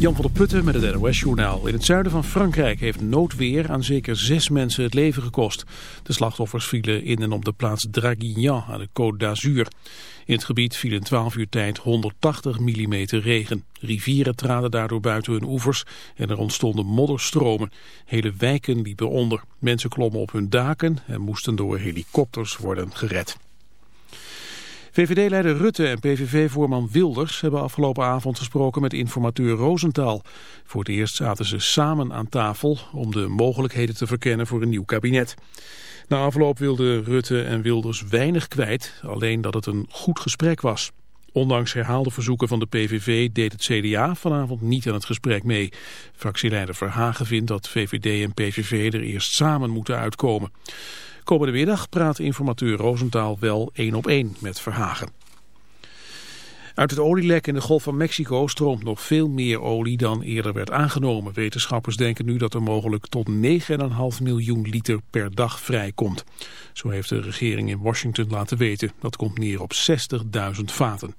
Jan van der Putten met het NOS-journaal. In het zuiden van Frankrijk heeft noodweer aan zeker zes mensen het leven gekost. De slachtoffers vielen in en op de plaats Draguignan aan de Côte d'Azur. In het gebied viel in 12 uur tijd 180 mm regen. Rivieren traden daardoor buiten hun oevers en er ontstonden modderstromen. Hele wijken liepen onder. Mensen klommen op hun daken en moesten door helikopters worden gered. VVD-leider Rutte en PVV-voorman Wilders hebben afgelopen avond gesproken met informateur Rosenthal. Voor het eerst zaten ze samen aan tafel om de mogelijkheden te verkennen voor een nieuw kabinet. Na afloop wilden Rutte en Wilders weinig kwijt, alleen dat het een goed gesprek was. Ondanks herhaalde verzoeken van de PVV deed het CDA vanavond niet aan het gesprek mee. Fractieleider Verhagen vindt dat VVD en PVV er eerst samen moeten uitkomen. Komende middag praat informateur Roosentaal wel één op één met Verhagen. Uit het olielek in de Golf van Mexico stroomt nog veel meer olie dan eerder werd aangenomen. Wetenschappers denken nu dat er mogelijk tot 9,5 miljoen liter per dag vrijkomt. Zo heeft de regering in Washington laten weten. Dat komt neer op 60.000 vaten.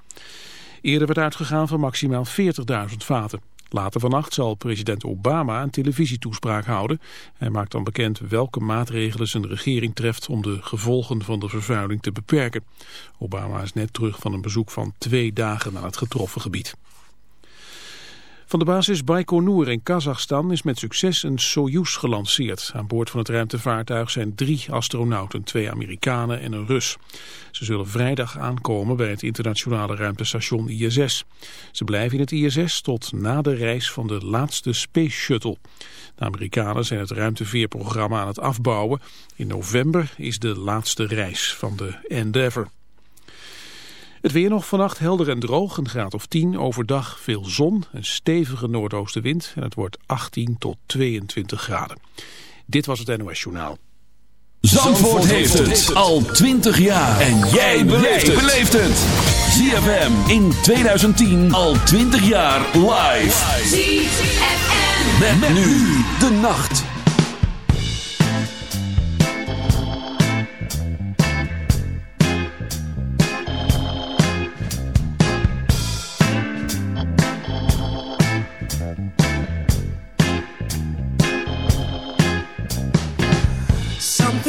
Eerder werd uitgegaan van maximaal 40.000 vaten. Later vannacht zal president Obama een televisietoespraak houden. Hij maakt dan bekend welke maatregelen zijn regering treft om de gevolgen van de vervuiling te beperken. Obama is net terug van een bezoek van twee dagen naar het getroffen gebied. Van de basis Baikonur in Kazachstan is met succes een Soyuz gelanceerd. Aan boord van het ruimtevaartuig zijn drie astronauten, twee Amerikanen en een Rus. Ze zullen vrijdag aankomen bij het internationale ruimtestation ISS. Ze blijven in het ISS tot na de reis van de laatste Space Shuttle. De Amerikanen zijn het ruimteveerprogramma aan het afbouwen. In november is de laatste reis van de Endeavour. Het weer nog vannacht helder en droog, een graad of 10. Overdag veel zon, een stevige noordoostenwind en het wordt 18 tot 22 graden. Dit was het NOS Journaal. Zandvoort, heeft het al 20 jaar. En jij beleeft het. ZFM in 2010 al 20 jaar live. ZFM. Met, nu de nacht.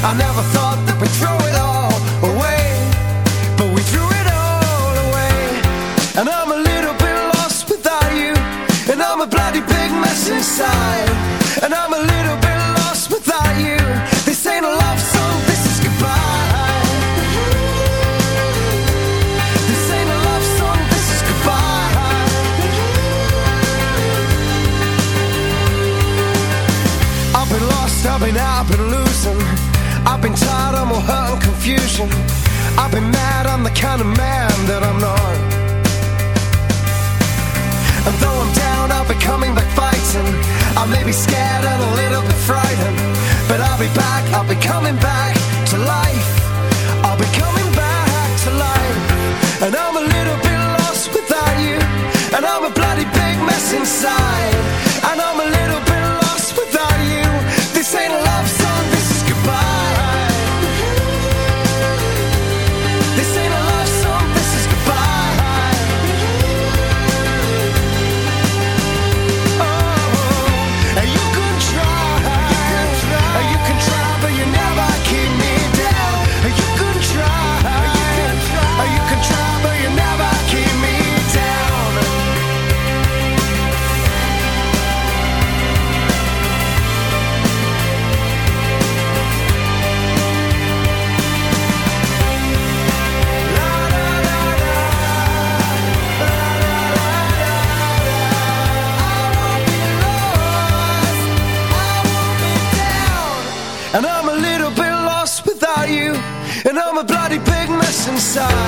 I never thought side.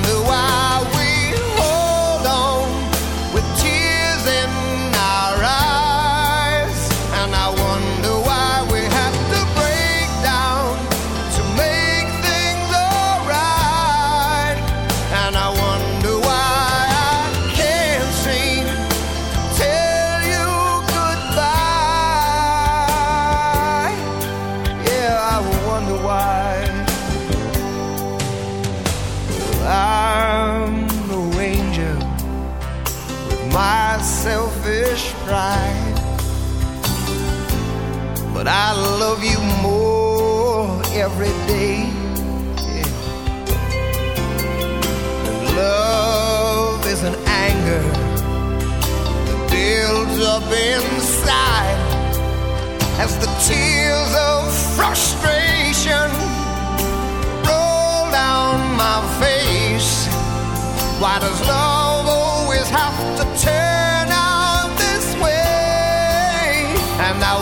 Why does love always have to turn out this way? And I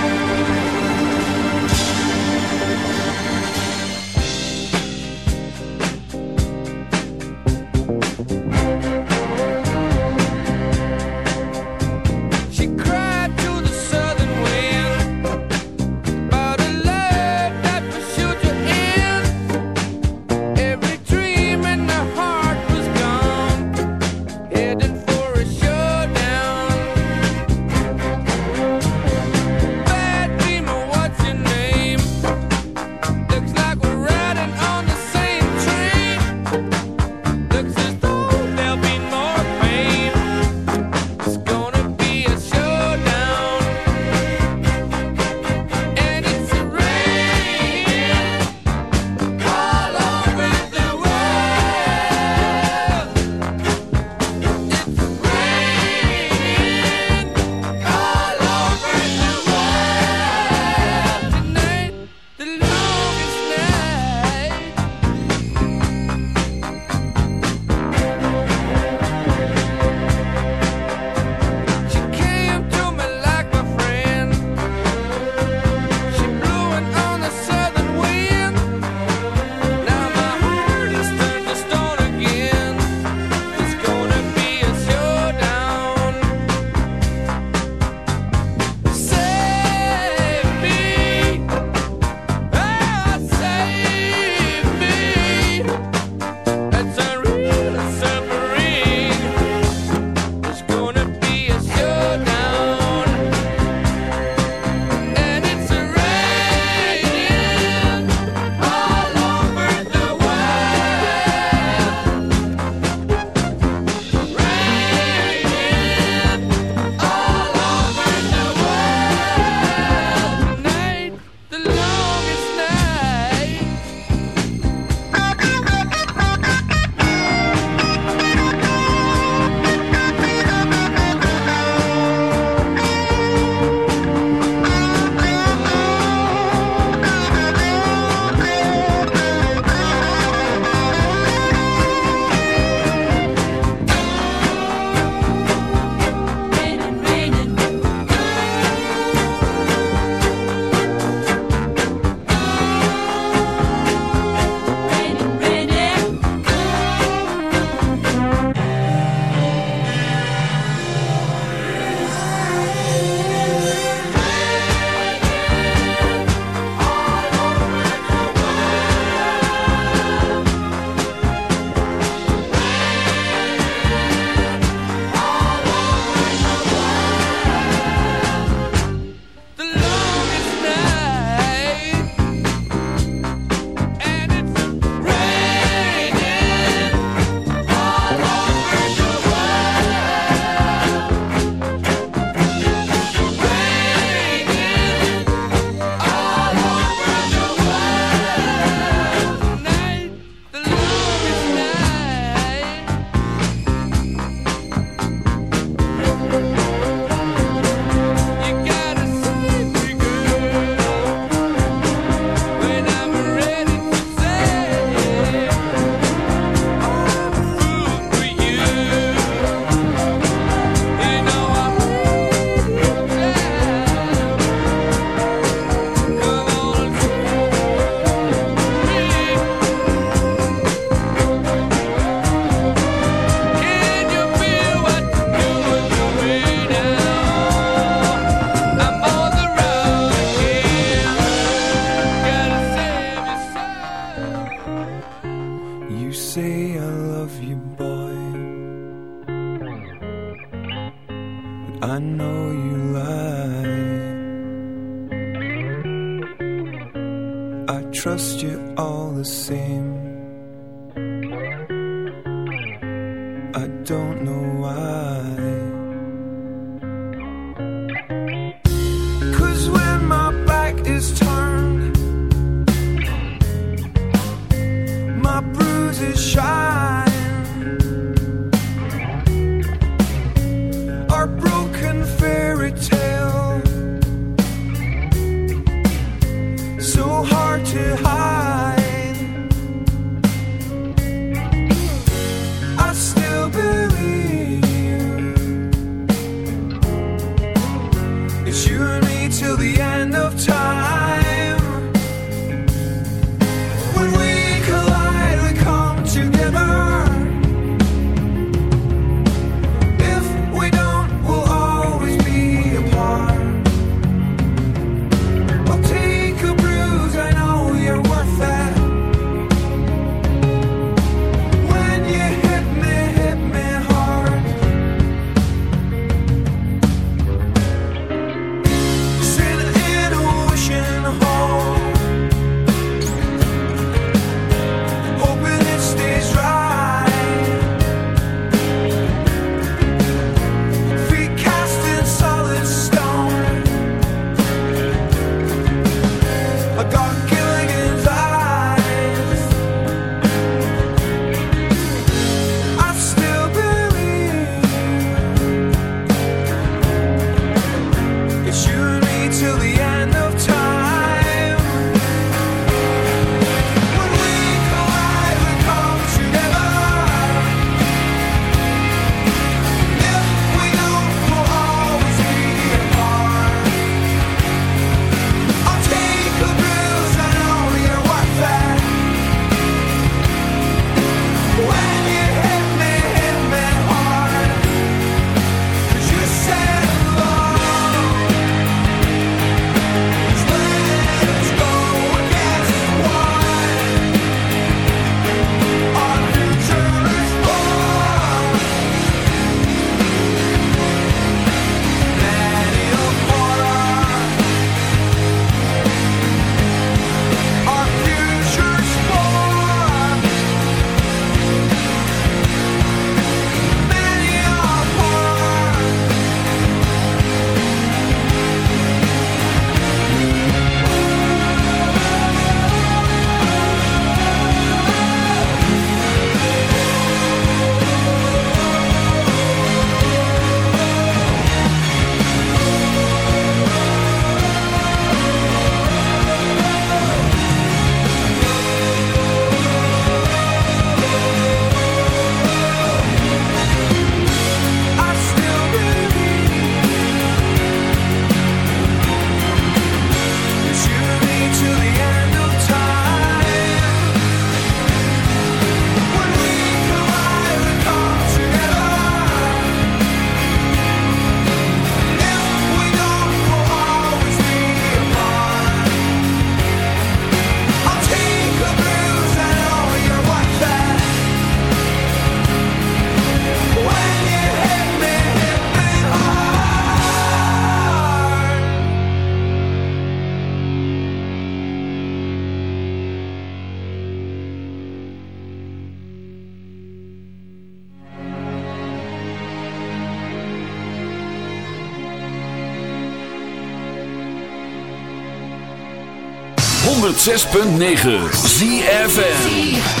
106.9 ZFN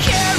care.